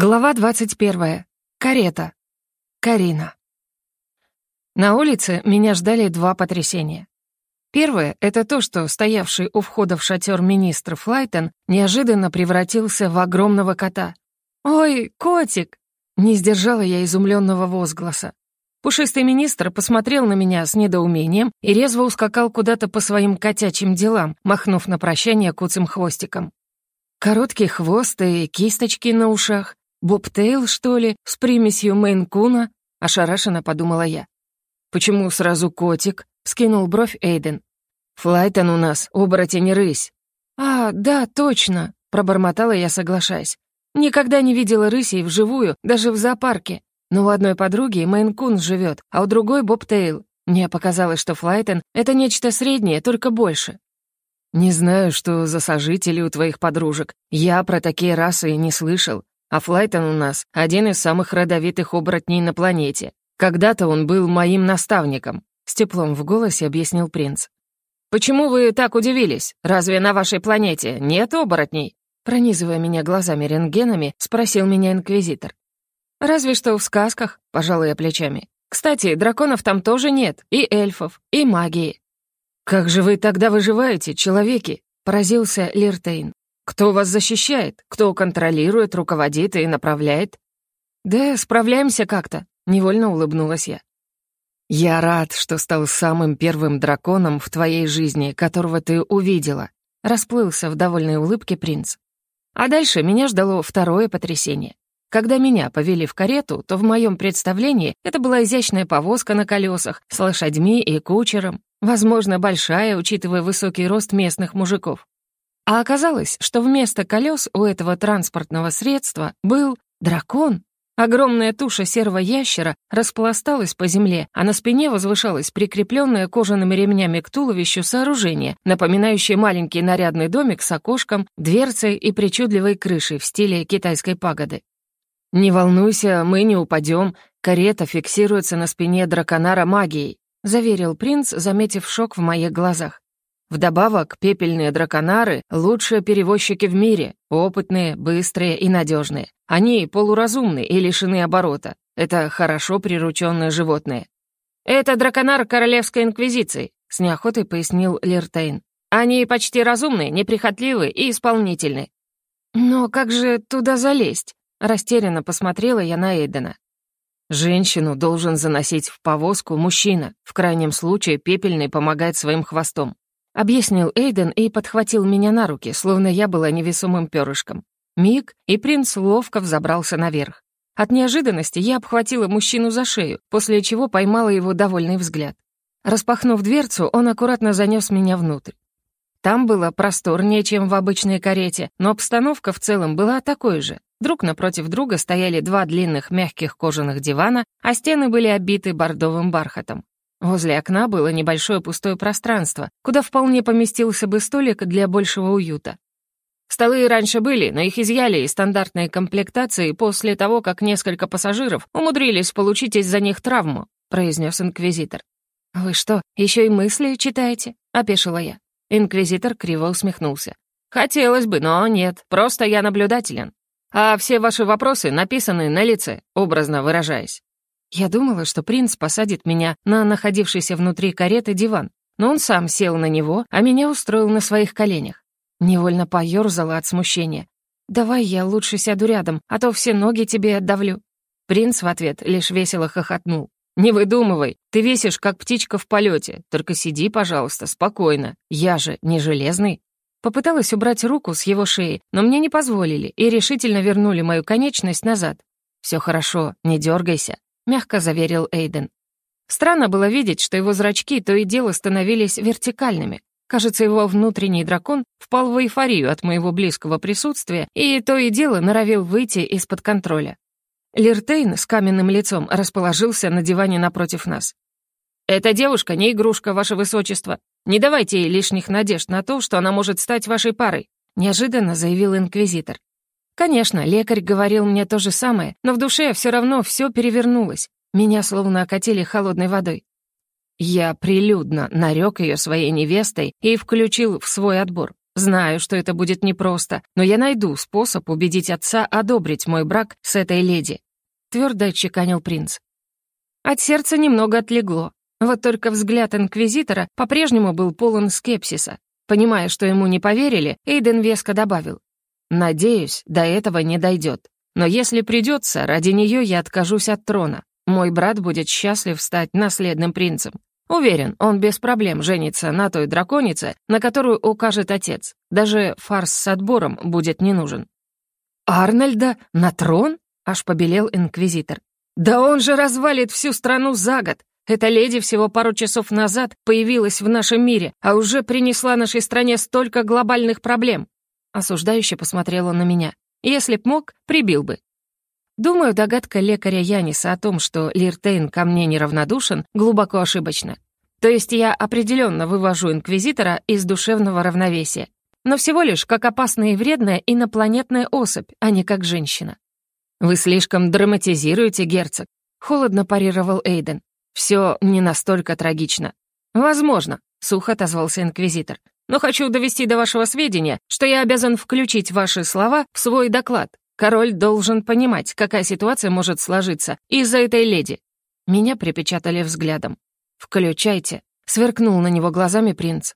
Глава 21. Карета. Карина. На улице меня ждали два потрясения. Первое — это то, что стоявший у входа в шатер министр Флайтон неожиданно превратился в огромного кота. «Ой, котик!» — не сдержала я изумленного возгласа. Пушистый министр посмотрел на меня с недоумением и резво ускакал куда-то по своим котячьим делам, махнув на прощание куцым хвостиком. Короткий хвост и кисточки на ушах, «Бобтейл, что ли, с примесью Мейн-куна?» — ошарашенно подумала я. «Почему сразу котик?» — скинул бровь Эйден. «Флайтон у нас, оборотень рысь». «А, да, точно», — пробормотала я, соглашаясь. «Никогда не видела рысей вживую, даже в зоопарке. Но у одной подруги Мейн-кун живет, а у другой — Бобтейл. Мне показалось, что Флайтон — это нечто среднее, только больше». «Не знаю, что за сожители у твоих подружек. Я про такие расы не слышал. А Флайтон у нас один из самых родовитых оборотней на планете. Когда-то он был моим наставником», — с теплом в голосе объяснил принц. «Почему вы так удивились? Разве на вашей планете нет оборотней?» Пронизывая меня глазами-рентгенами, спросил меня инквизитор. «Разве что в сказках», — пожал я плечами. «Кстати, драконов там тоже нет, и эльфов, и магии». «Как же вы тогда выживаете, человеки?» — поразился Лиртейн. Кто вас защищает? Кто контролирует, руководит и направляет? Да, справляемся как-то, невольно улыбнулась я. Я рад, что стал самым первым драконом в твоей жизни, которого ты увидела, расплылся в довольной улыбке принц. А дальше меня ждало второе потрясение. Когда меня повели в карету, то в моем представлении это была изящная повозка на колесах с лошадьми и кучером, возможно, большая, учитывая высокий рост местных мужиков. А оказалось, что вместо колес у этого транспортного средства был дракон. Огромная туша серого ящера распласталась по земле, а на спине возвышалось прикрепленное кожаными ремнями к туловищу сооружение, напоминающее маленький нарядный домик с окошком, дверцей и причудливой крышей в стиле китайской пагоды. «Не волнуйся, мы не упадем. Карета фиксируется на спине драконара магией», — заверил принц, заметив шок в моих глазах. Вдобавок, пепельные драконары — лучшие перевозчики в мире, опытные, быстрые и надежные. Они полуразумны и лишены оборота. Это хорошо прирученные животные. «Это драконар Королевской Инквизиции», — с неохотой пояснил Лиртейн. «Они почти разумны, неприхотливы и исполнительны». «Но как же туда залезть?» — растерянно посмотрела я на Эйдена. «Женщину должен заносить в повозку мужчина. В крайнем случае пепельный помогает своим хвостом. Объяснил Эйден и подхватил меня на руки, словно я была невесомым перышком. Миг, и принц ловко взобрался наверх. От неожиданности я обхватила мужчину за шею, после чего поймала его довольный взгляд. Распахнув дверцу, он аккуратно занес меня внутрь. Там было просторнее, чем в обычной карете, но обстановка в целом была такой же. Друг напротив друга стояли два длинных мягких кожаных дивана, а стены были обиты бордовым бархатом. Возле окна было небольшое пустое пространство, куда вполне поместился бы столик для большего уюта. Столы раньше были, но их изъяли из стандартной комплектации после того, как несколько пассажиров умудрились получить из-за них травму», — произнес инквизитор. «Вы что, еще и мысли читаете?» — опешила я. Инквизитор криво усмехнулся. «Хотелось бы, но нет, просто я наблюдателен. А все ваши вопросы написаны на лице, образно выражаясь. Я думала, что принц посадит меня на находившийся внутри кареты диван, но он сам сел на него, а меня устроил на своих коленях. Невольно поёрзала от смущения. «Давай я лучше сяду рядом, а то все ноги тебе отдавлю». Принц в ответ лишь весело хохотнул. «Не выдумывай, ты весишь, как птичка в полете. Только сиди, пожалуйста, спокойно. Я же не железный». Попыталась убрать руку с его шеи, но мне не позволили и решительно вернули мою конечность назад. «Все хорошо, не дергайся мягко заверил Эйден. Странно было видеть, что его зрачки то и дело становились вертикальными. Кажется, его внутренний дракон впал в эйфорию от моего близкого присутствия и то и дело норовил выйти из-под контроля. Лиртейн с каменным лицом расположился на диване напротив нас. «Эта девушка не игрушка, ваше высочество. Не давайте ей лишних надежд на то, что она может стать вашей парой», неожиданно заявил инквизитор. Конечно, лекарь говорил мне то же самое, но в душе все равно все перевернулось. Меня словно окатили холодной водой. Я прилюдно нарек ее своей невестой и включил в свой отбор. Знаю, что это будет непросто, но я найду способ убедить отца одобрить мой брак с этой леди», — твердо отчеканил принц. От сердца немного отлегло. Вот только взгляд инквизитора по-прежнему был полон скепсиса. Понимая, что ему не поверили, Эйден веско добавил. «Надеюсь, до этого не дойдет. Но если придется, ради нее я откажусь от трона. Мой брат будет счастлив стать наследным принцем. Уверен, он без проблем женится на той драконице, на которую укажет отец. Даже фарс с отбором будет не нужен». «Арнольда на трон?» — аж побелел инквизитор. «Да он же развалит всю страну за год! Эта леди всего пару часов назад появилась в нашем мире, а уже принесла нашей стране столько глобальных проблем!» Осуждающе посмотрел он на меня. «Если б мог, прибил бы». Думаю, догадка лекаря Яниса о том, что Лиртейн ко мне неравнодушен, глубоко ошибочна. То есть я определенно вывожу Инквизитора из душевного равновесия, но всего лишь как опасная и вредная инопланетная особь, а не как женщина. «Вы слишком драматизируете, герцог», — холодно парировал Эйден. «Все не настолько трагично». «Возможно», — сухо отозвался инквизитор. «Но хочу довести до вашего сведения, что я обязан включить ваши слова в свой доклад. Король должен понимать, какая ситуация может сложиться из-за этой леди». Меня припечатали взглядом. «Включайте», — сверкнул на него глазами принц.